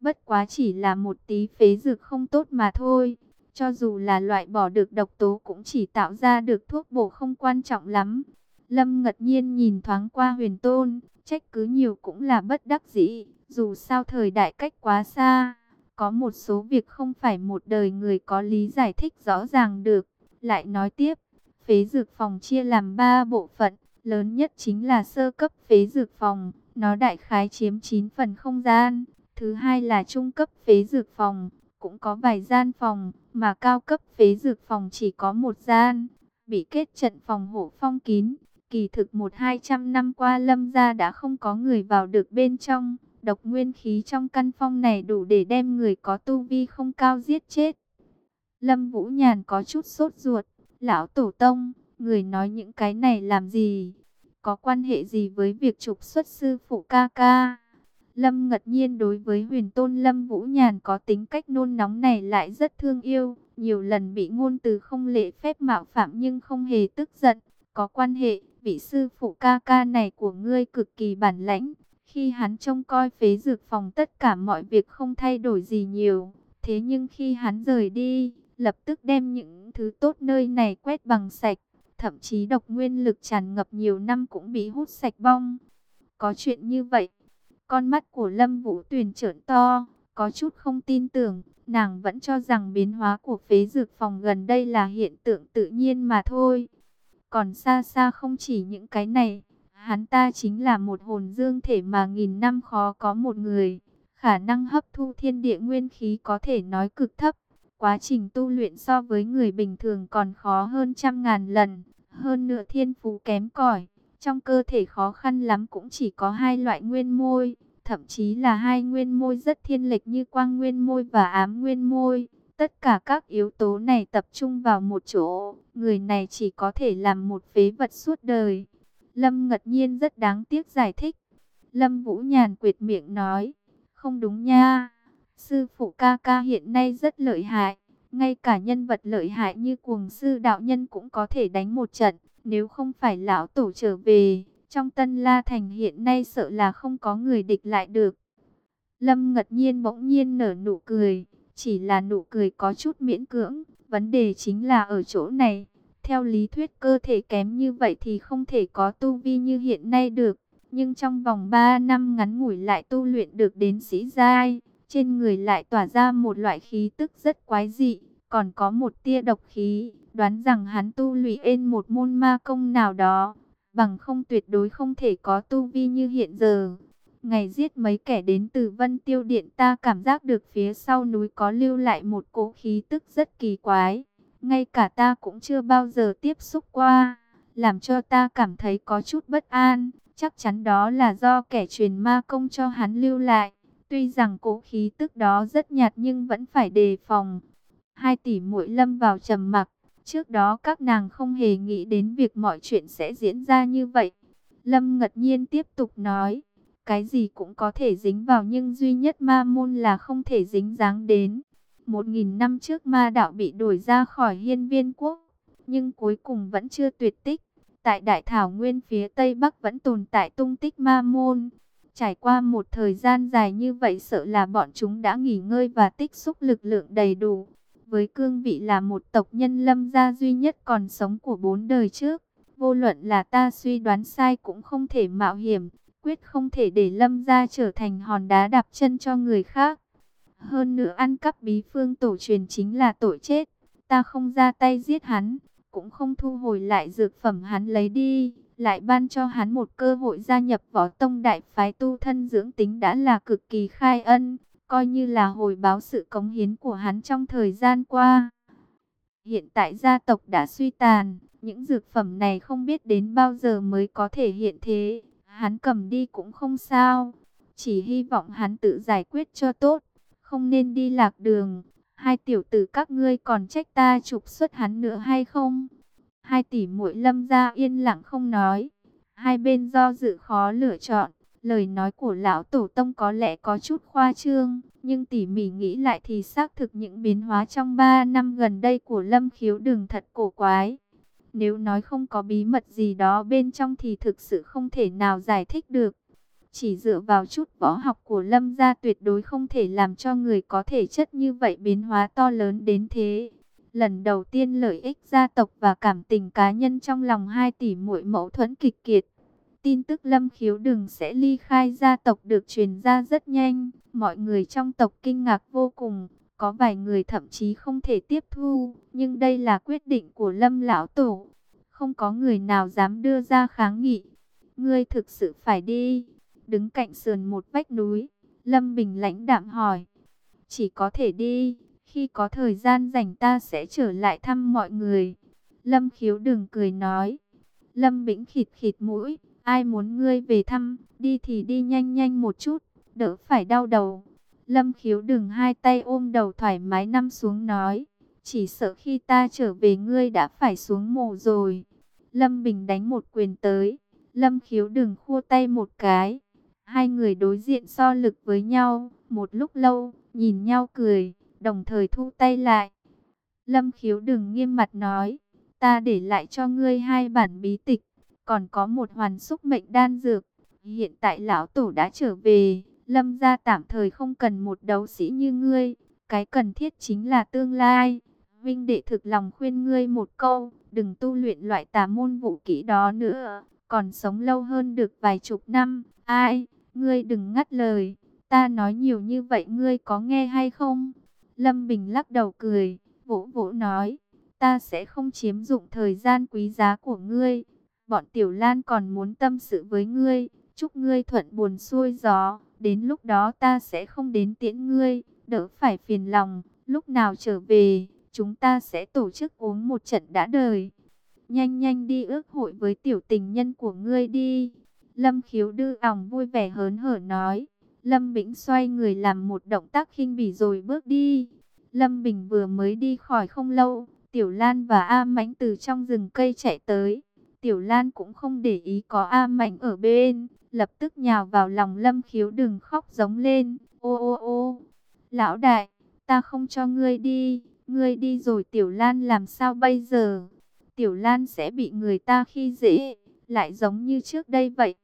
bất quá chỉ là một tí phế dược không tốt mà thôi. Cho dù là loại bỏ được độc tố cũng chỉ tạo ra được thuốc bổ không quan trọng lắm. Lâm ngật nhiên nhìn thoáng qua huyền tôn, trách cứ nhiều cũng là bất đắc dĩ, dù sao thời đại cách quá xa. Có một số việc không phải một đời người có lý giải thích rõ ràng được. Lại nói tiếp, phế dược phòng chia làm ba bộ phận, lớn nhất chính là sơ cấp phế dược phòng, nó đại khái chiếm 9 phần không gian. Thứ hai là trung cấp phế dược phòng, cũng có vài gian phòng, mà cao cấp phế dược phòng chỉ có một gian, bị kết trận phòng hộ phong kín. Kỳ thực một hai trăm năm qua lâm gia đã không có người vào được bên trong, độc nguyên khí trong căn phòng này đủ để đem người có tu vi không cao giết chết. Lâm Vũ Nhàn có chút sốt ruột, lão tổ tông, người nói những cái này làm gì? Có quan hệ gì với việc trục xuất sư phụ ca ca? Lâm ngật nhiên đối với huyền tôn Lâm Vũ Nhàn có tính cách nôn nóng này lại rất thương yêu. Nhiều lần bị ngôn từ không lễ phép mạo phạm nhưng không hề tức giận. Có quan hệ, vị sư phụ ca ca này của ngươi cực kỳ bản lãnh. Khi hắn trông coi phế dược phòng tất cả mọi việc không thay đổi gì nhiều. Thế nhưng khi hắn rời đi, lập tức đem những thứ tốt nơi này quét bằng sạch. Thậm chí độc nguyên lực tràn ngập nhiều năm cũng bị hút sạch bong. Có chuyện như vậy. Con mắt của Lâm Vũ Tuyền trợn to, có chút không tin tưởng, nàng vẫn cho rằng biến hóa của phế dược phòng gần đây là hiện tượng tự nhiên mà thôi. Còn xa xa không chỉ những cái này, hắn ta chính là một hồn dương thể mà nghìn năm khó có một người. Khả năng hấp thu thiên địa nguyên khí có thể nói cực thấp. Quá trình tu luyện so với người bình thường còn khó hơn trăm ngàn lần. Hơn nữa thiên phú kém cỏi trong cơ thể khó khăn lắm cũng chỉ có hai loại nguyên môi, thậm chí là hai nguyên môi rất thiên lệch như quang nguyên môi và ám nguyên môi. Tất cả các yếu tố này tập trung vào một chỗ, người này chỉ có thể làm một phế vật suốt đời. Lâm ngật nhiên rất đáng tiếc giải thích. Lâm Vũ Nhàn quyệt miệng nói, không đúng nha, sư phụ ca ca hiện nay rất lợi hại, ngay cả nhân vật lợi hại như cuồng sư đạo nhân cũng có thể đánh một trận. Nếu không phải lão tổ trở về, trong tân la thành hiện nay sợ là không có người địch lại được. Lâm ngật nhiên bỗng nhiên nở nụ cười, chỉ là nụ cười có chút miễn cưỡng, vấn đề chính là ở chỗ này. Theo lý thuyết cơ thể kém như vậy thì không thể có tu vi như hiện nay được, nhưng trong vòng 3 năm ngắn ngủi lại tu luyện được đến sĩ giai, trên người lại tỏa ra một loại khí tức rất quái dị, còn có một tia độc khí, đoán rằng hắn tu luyện một môn ma công nào đó, bằng không tuyệt đối không thể có tu vi như hiện giờ. Ngày giết mấy kẻ đến từ Vân Tiêu Điện ta cảm giác được phía sau núi có lưu lại một cỗ khí tức rất kỳ quái. Ngay cả ta cũng chưa bao giờ tiếp xúc qua, làm cho ta cảm thấy có chút bất an. Chắc chắn đó là do kẻ truyền ma công cho hắn lưu lại. Tuy rằng cỗ khí tức đó rất nhạt nhưng vẫn phải đề phòng. Hai tỷ muội lâm vào trầm mặc. Trước đó các nàng không hề nghĩ đến việc mọi chuyện sẽ diễn ra như vậy. Lâm ngật nhiên tiếp tục nói, cái gì cũng có thể dính vào nhưng duy nhất ma môn là không thể dính dáng đến. Một nghìn năm trước ma đạo bị đuổi ra khỏi hiên viên quốc, nhưng cuối cùng vẫn chưa tuyệt tích. Tại đại thảo nguyên phía tây bắc vẫn tồn tại tung tích ma môn. Trải qua một thời gian dài như vậy sợ là bọn chúng đã nghỉ ngơi và tích xúc lực lượng đầy đủ với cương vị là một tộc nhân lâm gia duy nhất còn sống của bốn đời trước. Vô luận là ta suy đoán sai cũng không thể mạo hiểm, quyết không thể để lâm gia trở thành hòn đá đạp chân cho người khác. Hơn nữa ăn cắp bí phương tổ truyền chính là tội chết. ta không ra tay giết hắn, cũng không thu hồi lại dược phẩm hắn lấy đi, lại ban cho hắn một cơ hội gia nhập võ tông đại phái tu thân dưỡng tính đã là cực kỳ khai ân, coi như là hồi báo sự cống hiến của hắn trong thời gian qua. Hiện tại gia tộc đã suy tàn, những dược phẩm này không biết đến bao giờ mới có thể hiện thế, hắn cầm đi cũng không sao, chỉ hy vọng hắn tự giải quyết cho tốt, không nên đi lạc đường. Hai tiểu tử các ngươi còn trách ta trục xuất hắn nữa hay không? Hai tỷ muội lâm ra yên lặng không nói. Hai bên do dự khó lựa chọn. Lời nói của lão tổ tông có lẽ có chút khoa trương. Nhưng tỉ mỉ nghĩ lại thì xác thực những biến hóa trong ba năm gần đây của lâm khiếu đường thật cổ quái. Nếu nói không có bí mật gì đó bên trong thì thực sự không thể nào giải thích được. Chỉ dựa vào chút võ học của Lâm gia tuyệt đối không thể làm cho người có thể chất như vậy biến hóa to lớn đến thế. Lần đầu tiên lợi ích gia tộc và cảm tình cá nhân trong lòng hai tỷ muội mẫu thuẫn kịch kiệt. Tin tức Lâm Khiếu Đừng sẽ ly khai gia tộc được truyền ra rất nhanh. Mọi người trong tộc kinh ngạc vô cùng. Có vài người thậm chí không thể tiếp thu. Nhưng đây là quyết định của Lâm Lão Tổ. Không có người nào dám đưa ra kháng nghị. Ngươi thực sự phải đi đứng cạnh sườn một vách núi. Lâm Bình lãnh đạm hỏi, chỉ có thể đi, khi có thời gian rảnh ta sẽ trở lại thăm mọi người. Lâm khiếu đừng cười nói, Lâm Bĩnh khịt khịt mũi, ai muốn ngươi về thăm, đi thì đi nhanh nhanh một chút, đỡ phải đau đầu. Lâm khiếu đừng hai tay ôm đầu thoải mái nằm xuống nói, chỉ sợ khi ta trở về ngươi đã phải xuống mồ rồi. Lâm Bình đánh một quyền tới, Lâm khiếu đừng khua tay một cái, Hai người đối diện so lực với nhau, một lúc lâu, nhìn nhau cười, đồng thời thu tay lại. Lâm khiếu đừng nghiêm mặt nói, ta để lại cho ngươi hai bản bí tịch, còn có một hoàn xúc mệnh đan dược. Hiện tại lão tổ đã trở về, lâm gia tạm thời không cần một đấu sĩ như ngươi, cái cần thiết chính là tương lai. Vinh đệ thực lòng khuyên ngươi một câu, đừng tu luyện loại tà môn vũ kỹ đó nữa, còn sống lâu hơn được vài chục năm. Ai, Ngươi đừng ngắt lời, ta nói nhiều như vậy ngươi có nghe hay không? Lâm Bình lắc đầu cười, vỗ vỗ nói, ta sẽ không chiếm dụng thời gian quý giá của ngươi. Bọn Tiểu Lan còn muốn tâm sự với ngươi, chúc ngươi thuận buồn xuôi gió, đến lúc đó ta sẽ không đến tiễn ngươi, đỡ phải phiền lòng, lúc nào trở về, chúng ta sẽ tổ chức uống một trận đã đời. Nhanh nhanh đi ước hội với tiểu tình nhân của ngươi đi. Lâm khiếu đư ỏng vui vẻ hớn hở nói. Lâm Bĩnh xoay người làm một động tác khinh bỉ rồi bước đi. Lâm Bình vừa mới đi khỏi không lâu. Tiểu Lan và A Mãnh từ trong rừng cây chạy tới. Tiểu Lan cũng không để ý có A Mãnh ở bên. Lập tức nhào vào lòng Lâm khiếu đừng khóc giống lên. Ô ô ô. Lão đại, ta không cho ngươi đi. Ngươi đi rồi Tiểu Lan làm sao bây giờ? Tiểu Lan sẽ bị người ta khi dễ. Lại giống như trước đây vậy.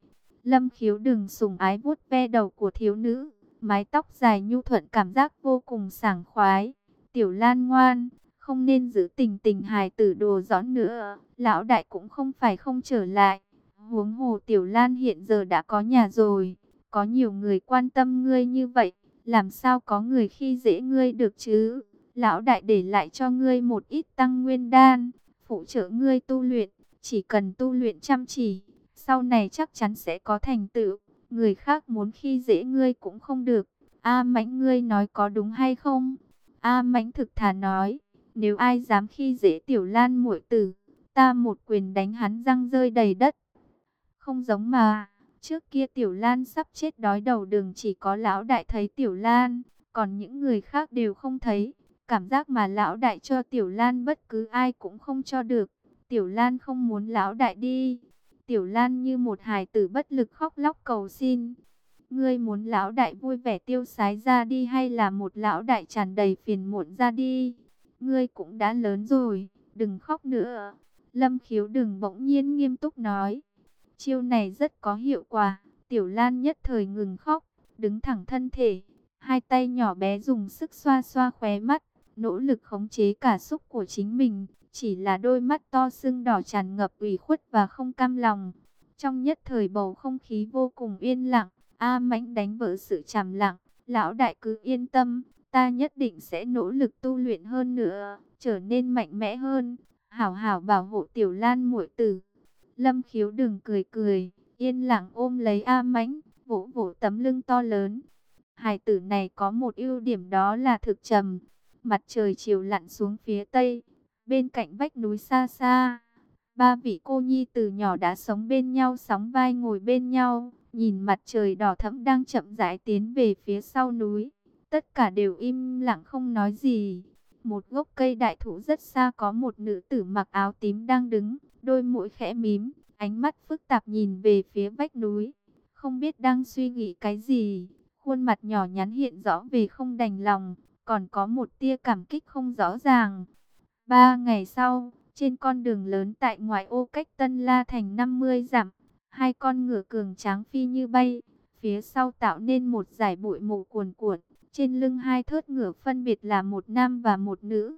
Lâm khiếu đừng sùng ái vuốt ve đầu của thiếu nữ, mái tóc dài nhu thuận cảm giác vô cùng sảng khoái. Tiểu Lan ngoan, không nên giữ tình tình hài tử đồ giỡn nữa, lão đại cũng không phải không trở lại. Huống hồ Tiểu Lan hiện giờ đã có nhà rồi, có nhiều người quan tâm ngươi như vậy, làm sao có người khi dễ ngươi được chứ? Lão đại để lại cho ngươi một ít tăng nguyên đan, phụ trợ ngươi tu luyện, chỉ cần tu luyện chăm chỉ sau này chắc chắn sẽ có thành tựu, người khác muốn khi dễ ngươi cũng không được. A Mãnh ngươi nói có đúng hay không? A Mãnh thực thà nói, nếu ai dám khi dễ Tiểu Lan muội tử, ta một quyền đánh hắn răng rơi đầy đất. Không giống mà, trước kia Tiểu Lan sắp chết đói đầu đường chỉ có lão đại thấy Tiểu Lan, còn những người khác đều không thấy. Cảm giác mà lão đại cho Tiểu Lan bất cứ ai cũng không cho được. Tiểu Lan không muốn lão đại đi, Tiểu Lan như một hài tử bất lực khóc lóc cầu xin. Ngươi muốn lão đại vui vẻ tiêu sái ra đi hay là một lão đại tràn đầy phiền muộn ra đi? Ngươi cũng đã lớn rồi, đừng khóc nữa. Lâm khiếu đừng bỗng nhiên nghiêm túc nói. Chiêu này rất có hiệu quả. Tiểu Lan nhất thời ngừng khóc, đứng thẳng thân thể. Hai tay nhỏ bé dùng sức xoa xoa khóe mắt, nỗ lực khống chế cả xúc của chính mình. Chỉ là đôi mắt to sưng đỏ tràn ngập ủy khuất và không cam lòng. Trong nhất thời bầu không khí vô cùng yên lặng, A Mãnh đánh vỡ sự trầm lặng. Lão đại cứ yên tâm, ta nhất định sẽ nỗ lực tu luyện hơn nữa. trở nên mạnh mẽ hơn, hảo hảo bảo hộ tiểu lan muội tử. Lâm khiếu đừng cười cười, yên lặng ôm lấy A mãnh, vỗ vỗ tấm lưng to lớn. Hải tử này có một ưu điểm đó là thực trầm. Mặt trời chiều lặn xuống phía tây, bên cạnh vách núi xa xa. Ba vị cô nhi từ nhỏ đã sống bên nhau sóng vai ngồi bên nhau, nhìn mặt trời đỏ thẫm đang chậm rãi tiến về phía sau núi. Tất cả đều im lặng không nói gì. Một gốc cây đại thụ rất xa có một nữ tử mặc áo tím đang đứng, đôi mũi khẽ mím, ánh mắt phức tạp nhìn về phía vách núi. Không biết đang suy nghĩ cái gì, khuôn mặt nhỏ nhắn hiện rõ về không đành lòng, còn có một tia cảm kích không rõ ràng. Ba ngày sau, trên con đường lớn tại ngoại ô cách Tân La Thành 50 dặm, hai con ngựa cường tráng phi như bay, phía sau tạo nên một giải bụi mù cuồn cuộn. Trên lưng hai thớt ngựa phân biệt là một nam và một nữ.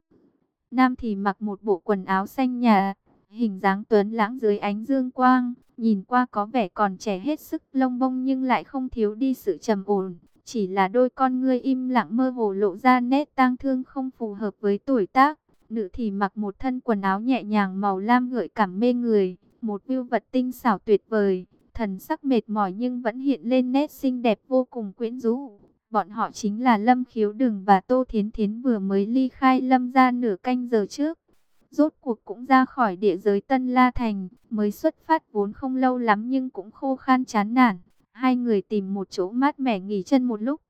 Nam thì mặc một bộ quần áo xanh nhà, hình dáng tuấn lãng dưới ánh dương quang, nhìn qua có vẻ còn trẻ hết sức lông bông nhưng lại không thiếu đi sự trầm ổn. Chỉ là đôi con ngươi im lặng mơ hồ lộ ra nét tang thương không phù hợp với tuổi tác. Nữ thì mặc một thân quần áo nhẹ nhàng màu lam gợi cảm mê người, một view vật tinh xảo tuyệt vời, thần sắc mệt mỏi nhưng vẫn hiện lên nét xinh đẹp vô cùng quyến rũ. Bọn họ chính là Lâm Khiếu Đừng và Tô Thiến Thiến vừa mới ly khai Lâm ra nửa canh giờ trước. Rốt cuộc cũng ra khỏi địa giới Tân La Thành, mới xuất phát vốn không lâu lắm nhưng cũng khô khan chán nản. Hai người tìm một chỗ mát mẻ nghỉ chân một lúc.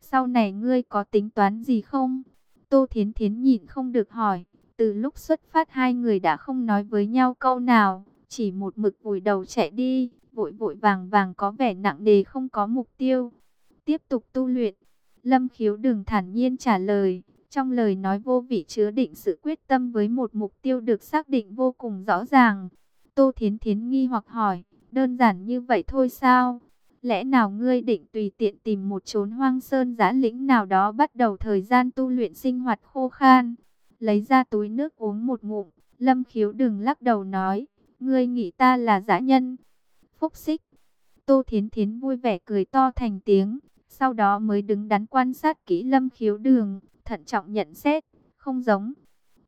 Sau này ngươi có tính toán gì không? Tô Thiến Thiến nhịn không được hỏi. Từ lúc xuất phát hai người đã không nói với nhau câu nào, chỉ một mực vùi đầu chạy đi, vội vội vàng vàng có vẻ nặng nề không có mục tiêu tiếp tục tu luyện. Lâm khiếu đừng thản nhiên trả lời, trong lời nói vô vị chứa định sự quyết tâm với một mục tiêu được xác định vô cùng rõ ràng. Tô Thiến Thiến nghi hoặc hỏi, đơn giản như vậy thôi sao? Lẽ nào ngươi định tùy tiện tìm một chốn hoang sơn giã lĩnh nào đó bắt đầu thời gian tu luyện sinh hoạt khô khan? Lấy ra túi nước uống một ngụm, Lâm khiếu đừng lắc đầu nói, ngươi nghĩ ta là dã nhân. Phúc xích. Tô Thiến Thiến vui vẻ cười to thành tiếng, sau đó mới đứng đắn quan sát kỹ lâm khiếu đường, thận trọng nhận xét, không giống.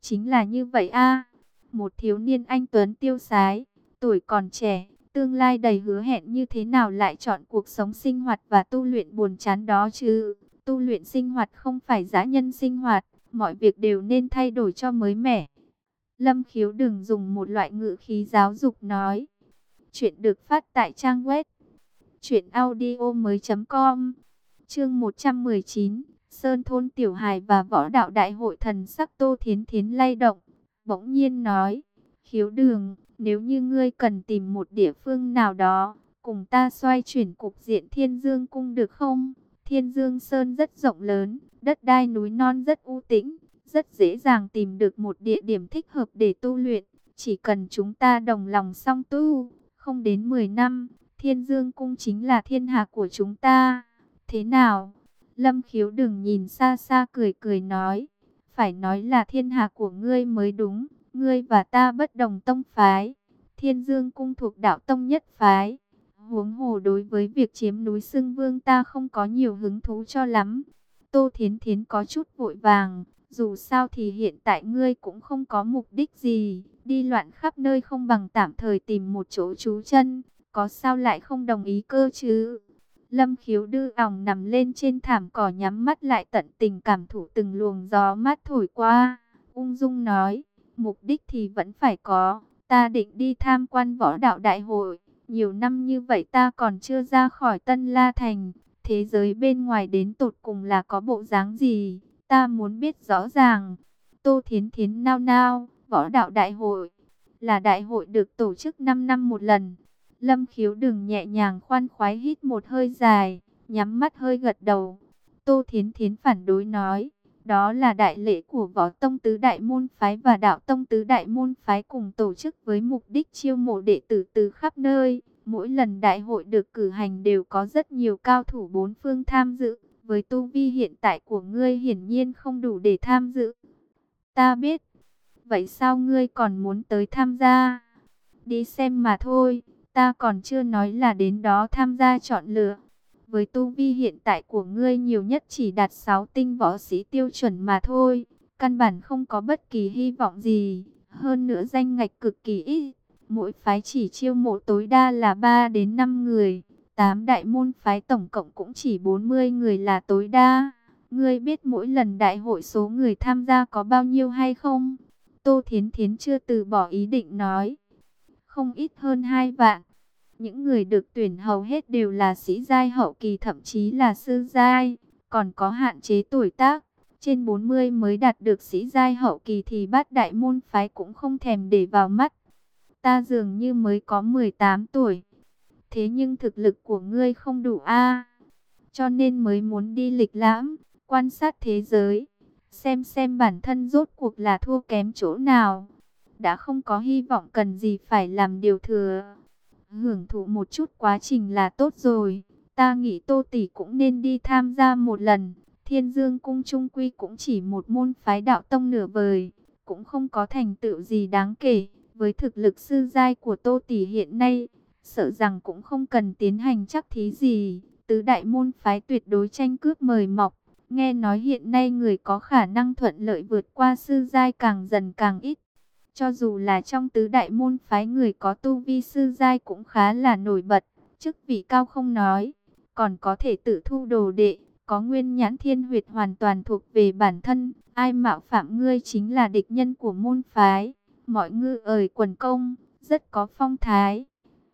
Chính là như vậy a một thiếu niên anh Tuấn tiêu sái, tuổi còn trẻ, tương lai đầy hứa hẹn như thế nào lại chọn cuộc sống sinh hoạt và tu luyện buồn chán đó chứ. Tu luyện sinh hoạt không phải giá nhân sinh hoạt, mọi việc đều nên thay đổi cho mới mẻ. Lâm khiếu đừng dùng một loại ngữ khí giáo dục nói. Chuyện được phát tại trang web chuyện audio mới.com Chương 119, Sơn Thôn Tiểu Hài và Võ Đạo Đại hội thần sắc Tô Thiến Thiến lay động, bỗng nhiên nói, khiếu đường, nếu như ngươi cần tìm một địa phương nào đó, cùng ta xoay chuyển cục diện Thiên Dương Cung được không? Thiên Dương Sơn rất rộng lớn, đất đai núi non rất u tĩnh, rất dễ dàng tìm được một địa điểm thích hợp để tu luyện. Chỉ cần chúng ta đồng lòng song tu, không đến 10 năm, Thiên Dương Cung chính là thiên hạ của chúng ta. Thế nào? Lâm khiếu đừng nhìn xa xa cười cười nói. Phải nói là thiên hạ của ngươi mới đúng. Ngươi và ta bất đồng tông phái. Thiên Dương cung thuộc đạo tông nhất phái. Huống hồ đối với việc chiếm núi xưng vương ta không có nhiều hứng thú cho lắm. Tô Thiến Thiến có chút vội vàng. Dù sao thì hiện tại ngươi cũng không có mục đích gì. Đi loạn khắp nơi không bằng tạm thời tìm một chỗ trú chân. Có sao lại không đồng ý cơ chứ? Lâm khiếu đưa ỏng nằm lên trên thảm cỏ nhắm mắt lại tận tình cảm thụ từng luồng gió mát thổi qua. Ung dung nói, mục đích thì vẫn phải có. Ta định đi tham quan võ đạo đại hội. Nhiều năm như vậy ta còn chưa ra khỏi Tân La Thành. Thế giới bên ngoài đến tột cùng là có bộ dáng gì? Ta muốn biết rõ ràng. Tô Thiến Thiến nao nao, võ đạo đại hội. Là đại hội được tổ chức 5 năm một lần Lâm khiếu đừng nhẹ nhàng khoan khoái hít một hơi dài, nhắm mắt hơi gật đầu. Tô Thiến Thiến phản đối nói, đó là đại lễ của võ tông tứ đại môn phái và đạo tông tứ đại môn phái cùng tổ chức với mục đích chiêu mộ đệ tử từ khắp nơi. Mỗi lần đại hội được cử hành đều có rất nhiều cao thủ bốn phương tham dự. Với tu vi hiện tại của ngươi hiển nhiên không đủ để tham dự. Ta biết. Vậy sao ngươi còn muốn tới tham gia? Đi xem mà thôi. Ta còn chưa nói là đến đó tham gia chọn lựa. Với tu vi hiện tại của ngươi nhiều nhất chỉ đạt 6 tinh võ sĩ tiêu chuẩn mà thôi. căn bản không có bất kỳ hy vọng gì, hơn nữa danh ngạch cực kỳ ít, mỗi phái chỉ chiêu mộ tối đa là 3 đến 5 người, 8 đại môn phái tổng cộng cũng chỉ 40 người là tối đa. Ngươi biết mỗi lần đại hội số người tham gia có bao nhiêu hay không? Tô Thiến Thiến chưa từ bỏ ý định nói. Không ít hơn 2 vạn. Những người được tuyển hầu hết đều là sĩ giai hậu kỳ thậm chí là sư giai, còn có hạn chế tuổi tác. Trên 40 mới đạt được sĩ giai hậu kỳ thì bát đại môn phái cũng không thèm để vào mắt. Ta dường như mới có 18 tuổi. Thế nhưng thực lực của ngươi không đủ a Cho nên mới muốn đi lịch lãm, quan sát thế giới. Xem xem bản thân rốt cuộc là thua kém chỗ nào. Đã không có hy vọng cần gì phải làm điều thừa. Hưởng thụ một chút quá trình là tốt rồi. Ta nghĩ Tô Tỷ cũng nên đi tham gia một lần. Thiên Dương Cung Trung Quy cũng chỉ một môn phái đạo tông nửa vời. Cũng không có thành tựu gì đáng kể. Với thực lực sư giai của Tô Tỷ hiện nay, sợ rằng cũng không cần tiến hành chắc thí gì. Tứ đại môn phái tuyệt đối tranh cướp mời mọc. Nghe nói hiện nay người có khả năng thuận lợi vượt qua sư giai càng dần càng ít. Cho dù là trong tứ đại môn phái người có tu vi sư giai cũng khá là nổi bật. Chức vị cao không nói, còn có thể tự thu đồ đệ, có nguyên nhãn thiên huyệt hoàn toàn thuộc về bản thân. Ai mạo phạm ngươi chính là địch nhân của môn phái. Mọi ngư ời quần công, rất có phong thái.